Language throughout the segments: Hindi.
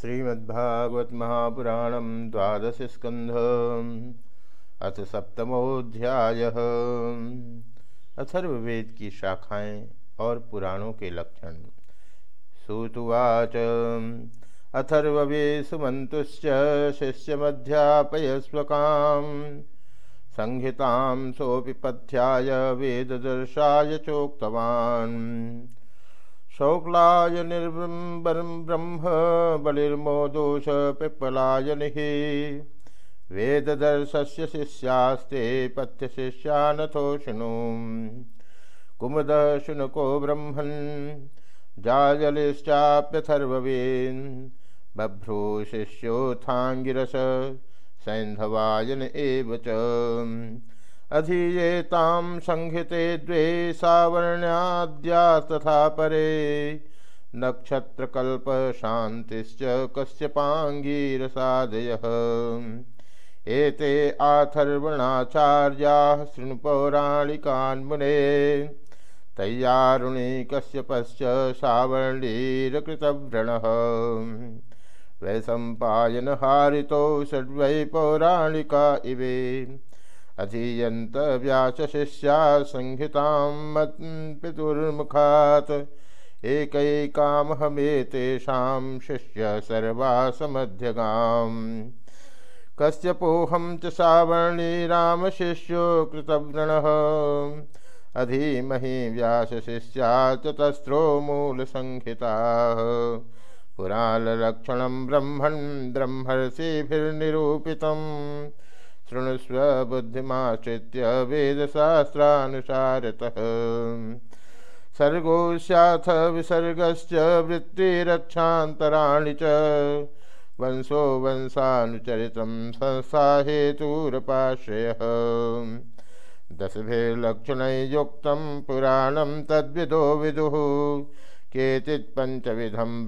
श्रीमद्भागवत महापुराण द्वादश स्कंध अथ सप्तमोध्याय अथर्ववेद की शाखाएँ और पुराणों के लक्षण। सुतुवाच अथर्वे सुमंतुश्च शिष्यमध्यापयस्वकां संहितां सोऽपि पथ्याय वेददर्शाय चोक्तवान्। शौक्लाय निर्ब्रं ब्रह्म बलिर्मोदोष पिप्पलायनिः वेददर्शस्य शिष्यास्ते पथ्यशिष्यानथो शृणु। कुमुदः शुनको ब्रह्मन्, जाजलिश्चाप्यथर्ववेन्। बभ्रो शिष्योत्थाङ्गिरस सैन्धवायन एव च। अधीयेतां संहिते द्वे सावर्ण्याद्या तथा परे। नक्षत्रकल्पशान्तिश्च कश्यपाङ्गीरसादयः एते आथर्वणाचार्याः शृणुपौराणिकान् मुने तय्यारुणि कश्यपश्च सावर्णीरकृतव्रणः। वैशम्पायनहारितो षड्वै पौराणिका इवे। अधीयन्त व्यासशिष्या संहितां पितुर्मुखात् एकैकामहमेतेषां शिष्य सर्वासमध्यगाम् कश्यपोऽहं च सावर्णी रामशिष्यो अधीमहि व्यासशिष्या चतस्रो मूलसंहिताः। पुराणलक्षणं ब्रह्मन् ब्रह्मर्षिभिर्निरूपितम्। शृणुस्व बुद्धिमाश्रित्य सर्गो स्याथ विसर्गश्च वृत्तिरक्षान्तराणि च। वंशो वंशानुचरितं संस्था दशभिर्लक्षणैयुक्तं पुराणं तद्विदो विदुः। केचित् पञ्चविधं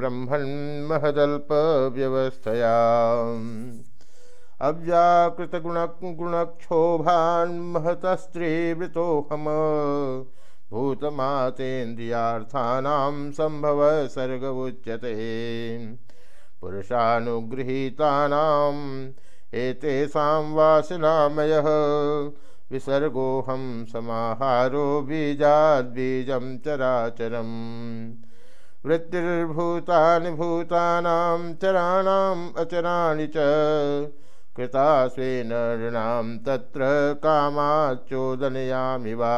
ब्रह्मन्महदल्पव्यवस्थया अव्याकृतगुणगुणक्षोभान्महतस्त्रीवृतोऽहम। भूतमातेन्द्रियार्थानां सम्भव सर्ग उच्यते। पुरुषानुगृहीतानाम् एतेषां वासनामयः। विसर्गोऽहं समाहारो बीजाद्बीजं चराचरम्। वृत्तिर्भूतानि भूतानां चराणाम् च। कृता स्वेन ऋणां तत्र कामाच्चोदनयामि वा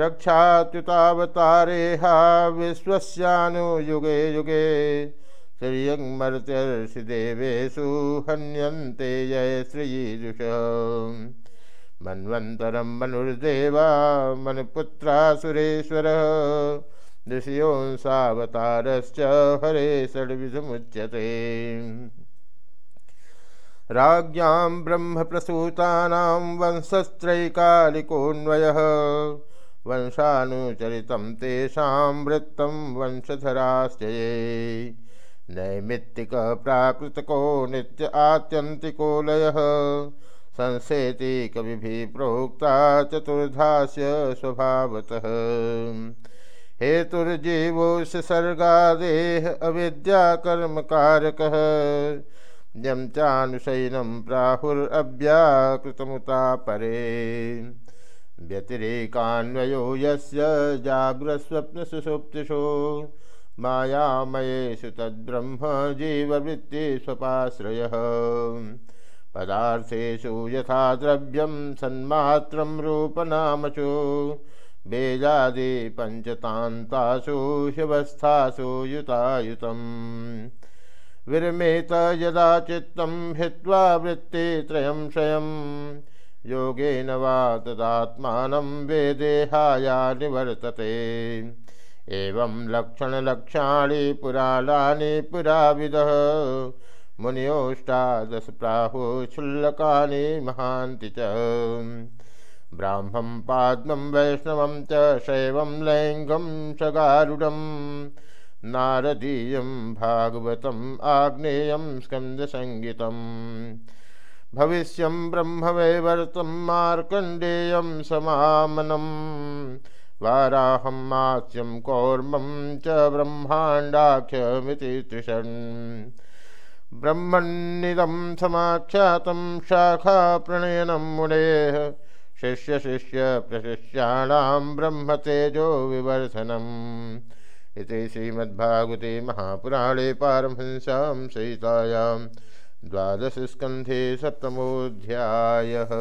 रक्षाच्युतावतारेहा विश्वस्यानुयुगे युगे श्रियङ्मर्त्यर्षिदेवेषु हन्यन्ते जय श्रीजुष मन्वन्तरं मनुर्देवा मनुपुत्रासुरेश्वरः ऋषियोंसावतारश्च हरे षड्विधमुच्यते। राज्ञां ब्रह्मप्रसूतानां वंशस्त्रैकालिकोऽन्वयः। वंशानुचरितं तेषां वृत्तं वंशधराश्चये। नैमित्तिकप्राकृतको नित्य आत्यन्तिको लयः। संसेति कविभिः प्रोक्ता चतुर्धास्य स्वभावतः। हेतुर्जीवोऽस्य सर्गादेः अविद्याकर्मकारकः। यं चानुशयनं प्राहुरव्याकृतमुता परे व्यतिरेकान्वयो यस्य जाग्रस्वप्नसुषुप्तिषु मायामयेषु तद्ब्रह्म जीववृत्तिस्वपाश्रयः पदार्थेषु यथा द्रव्यं सन्मात्रं रूपनामचु। बेजादि पञ्चतान्तासु ह्यवस्थासु युतायुतम्। विरमेत यदा चित्तं हित्वा वृत्तित्रयं क्षयं। योगेन वा तदात्मानं वेदेहाया निवर्तते। एवं लक्षणलक्षाणि पुराणानि पुराविदः। मुनियोष्टादश प्राहुक्षुल्लकानि महान्ति च। ब्राह्मं पाद्मं वैष्णवं च शैवं लैङ्गं नारदीयं भागवतम् आग्नेयं स्कन्दसङ्गीतम् भविष्यं ब्रह्मवैवर्तं मार्कण्डेयं समामनं। वाराहं मास्यं कौर्मं च ब्रह्माण्डाख्यमिति तृषन् ब्रह्मन्निदं समाख्यातं शाखाप्रणयनं मुनेः। शिष्यशिष्यप्रशिष्याणां ब्रह्मतेजो विवर्धनम्। इति श्रीमद्भागवते महापुराणे पारमहंस्यां सहितायां द्वादशस्कन्धे सप्तमोऽध्यायः।